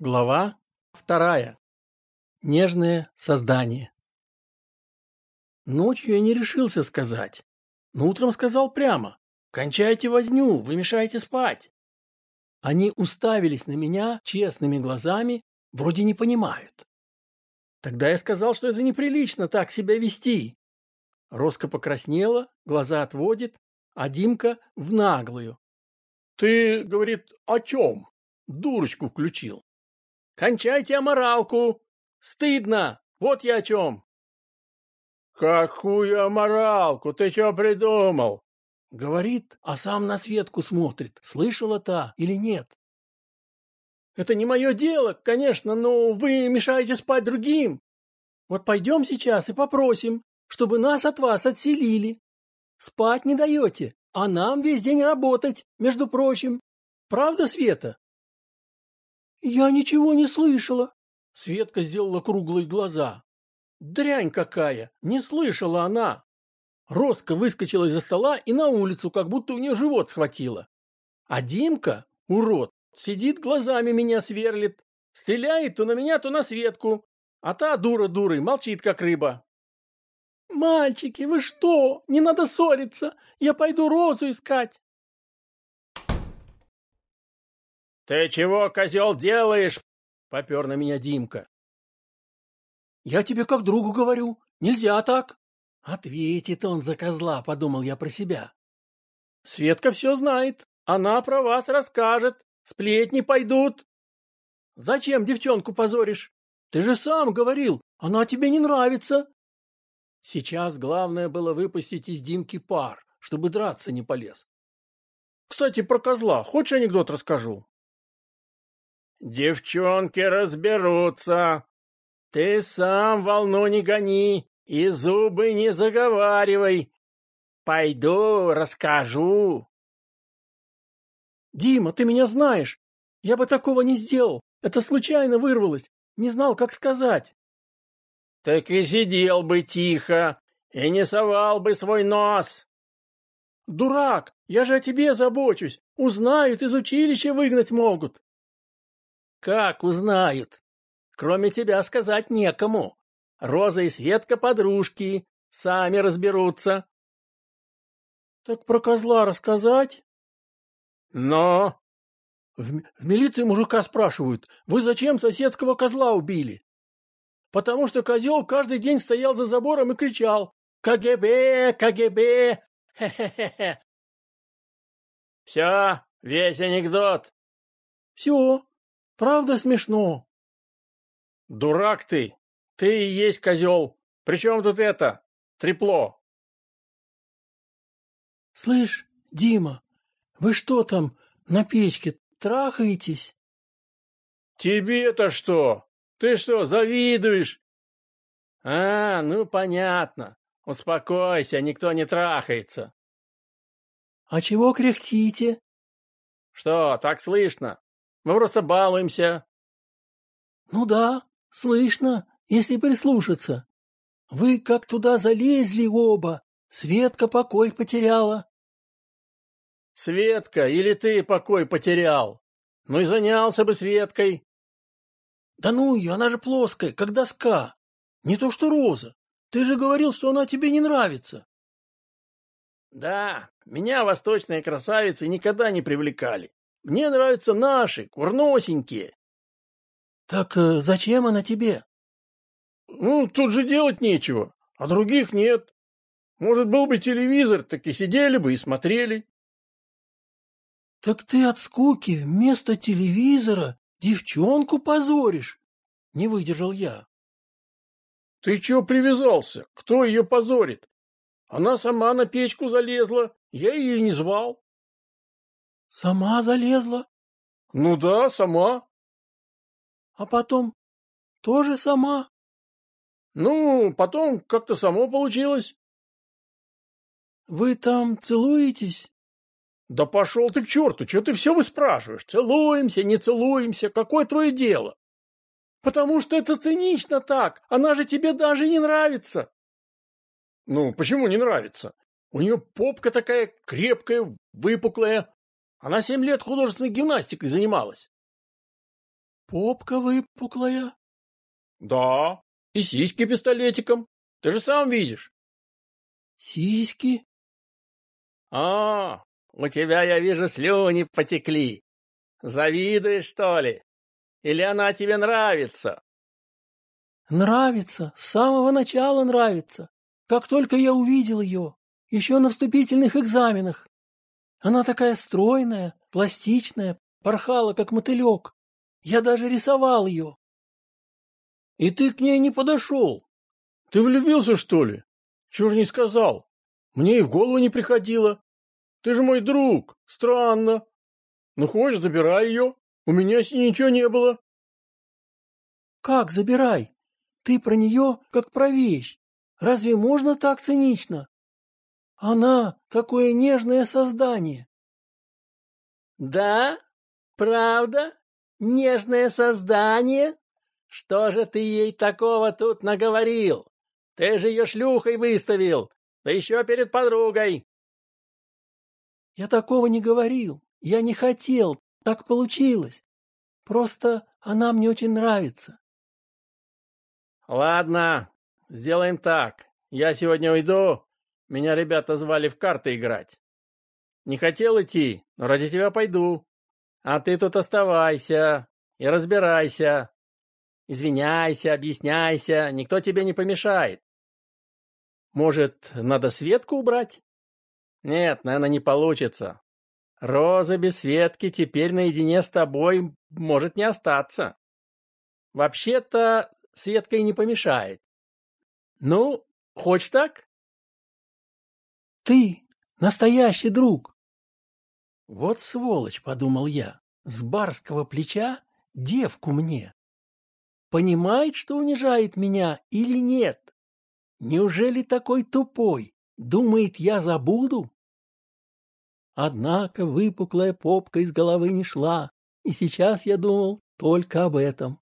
Глава вторая. Нежное создание. Ночью я не решился сказать, но утром сказал прямо. «Кончайте возню, вы мешаете спать». Они уставились на меня честными глазами, вроде не понимают. Тогда я сказал, что это неприлично так себя вести. Роско покраснела, глаза отводит, а Димка в наглую. «Ты, — говорит, — о чем?» Дурочку включил. Кончайте аморалку! Стыдно! Вот я о чем!» «Какую аморалку? Ты что придумал?» Говорит, а сам на Светку смотрит, слышала та или нет. «Это не мое дело, конечно, но вы мешаете спать другим. Вот пойдем сейчас и попросим, чтобы нас от вас отселили. Спать не даете, а нам весь день работать, между прочим. Правда, Света?» «Я ничего не слышала!» Светка сделала круглые глаза. «Дрянь какая! Не слышала она!» Роска выскочила из-за стола и на улицу, как будто у нее живот схватило. А Димка, урод, сидит глазами меня сверлит, стреляет то на меня, то на Светку, а та дура дурой молчит, как рыба. «Мальчики, вы что? Не надо ссориться! Я пойду розу искать!» «Ты чего, козел, делаешь?» — попер на меня Димка. «Я тебе как другу говорю. Нельзя так». «Ответит он за козла», — подумал я про себя. «Светка все знает. Она про вас расскажет. Сплетни пойдут». «Зачем девчонку позоришь? Ты же сам говорил, она тебе не нравится». Сейчас главное было выпустить из Димки пар, чтобы драться не полез. «Кстати, про козла. Хочешь анекдот расскажу?» Девчонки разберутся. Ты сам волну не гони и зубы не заговаривай. Пойду, расскажу. Дима, ты меня знаешь. Я бы такого не сделал. Это случайно вырвалось. Не знал, как сказать. Так и сидел бы тихо и не совал бы свой нос. Дурак, я же о тебе забочусь. Узнают, из училища выгнать могут. Как узнают? Кроме тебя сказать некому. Роза и Светка подружки, сами разберутся. Так про козла рассказать? Но... В, в милиции мужика спрашивают, вы зачем соседского козла убили? Потому что козел каждый день стоял за забором и кричал «КГБ! КГБ! Хе-хе-хе!» «Все, весь анекдот!» «Все, Правда смешно. Дурак ты! Ты и есть козел! Причем тут это? Трепло! Слышь, Дима, вы что там на печке трахаетесь? Тебе-то что? Ты что, завидуешь? А, ну понятно. Успокойся, никто не трахается. А чего кряхтите? Что, так слышно? Мы просто балуемся. Ну да, слышно, если прислушаться. Вы как туда залезли оба. Светка покой потеряла. Светка, или ты покой потерял? Ну и занялся бы Светкой. Да ну ее, она же плоская, как доска. Не то что роза. Ты же говорил, что она тебе не нравится. Да, меня восточные красавицы никогда не привлекали. Мне нравятся наши, курносенькие. Так э, зачем она тебе? Ну, тут же делать нечего, а других нет. Может, был бы телевизор, так и сидели бы и смотрели. Так ты от скуки вместо телевизора девчонку позоришь? Не выдержал я. Ты чего привязался? Кто ее позорит? Она сама на печку залезла, я ее не звал. Сама залезла? Ну да, сама. А потом тоже сама? Ну, потом как-то само получилось. Вы там целуетесь? Да пошел ты к черту, что ты все выспрашиваешь? Целуемся, не целуемся, какое твое дело? Потому что это цинично так, она же тебе даже не нравится. Ну, почему не нравится? У нее попка такая крепкая, выпуклая, она семь лет художественной гимнастикой занималась. Попка выпуклая? Да, и сиськи пистолетиком. Ты же сам видишь. Сиськи? А, у тебя, я вижу, слюни потекли. Завидуешь, что ли? Или она тебе нравится? Нравится, с самого начала нравится. Как только я увидел ее, еще на вступительных экзаменах. Она такая стройная, пластичная, порхала, как мотылек. Я даже рисовал ее. И ты к ней не подошел? Ты влюбился, что ли? Чего ж не сказал? Мне и в голову не приходило. Ты же мой друг. Странно. Ну, хочешь, забирай ее. У меня с ней ничего не было. Как забирай? Ты про нее, как про вещь. Разве можно так цинично? Она такое нежное создание. Да? Правда? Нежное создание? Что же ты ей такого тут наговорил? Ты же ее шлюхой выставил, да еще перед подругой. Я такого не говорил. Я не хотел. Так получилось. Просто она мне очень нравится. Ладно, сделаем так. Я сегодня уйду. Меня ребята звали в карты играть. Не хотел идти, но ради тебя пойду. А ты тут оставайся и разбирайся. Извиняйся, объясняйся, никто тебе не помешает. Может, надо Светку убрать? Нет, наверное, не получится. Роза без Светки теперь наедине с тобой может не остаться. Вообще-то Светка и не помешает. Ну, хочешь так? Ты настоящий друг. Вот сволочь, подумал я, с барского плеча девку мне. Понимает, что унижает меня или нет? Неужели такой тупой? Думает, я забуду? Однако выпуклая попка из головы не шла, и сейчас я думал только об этом.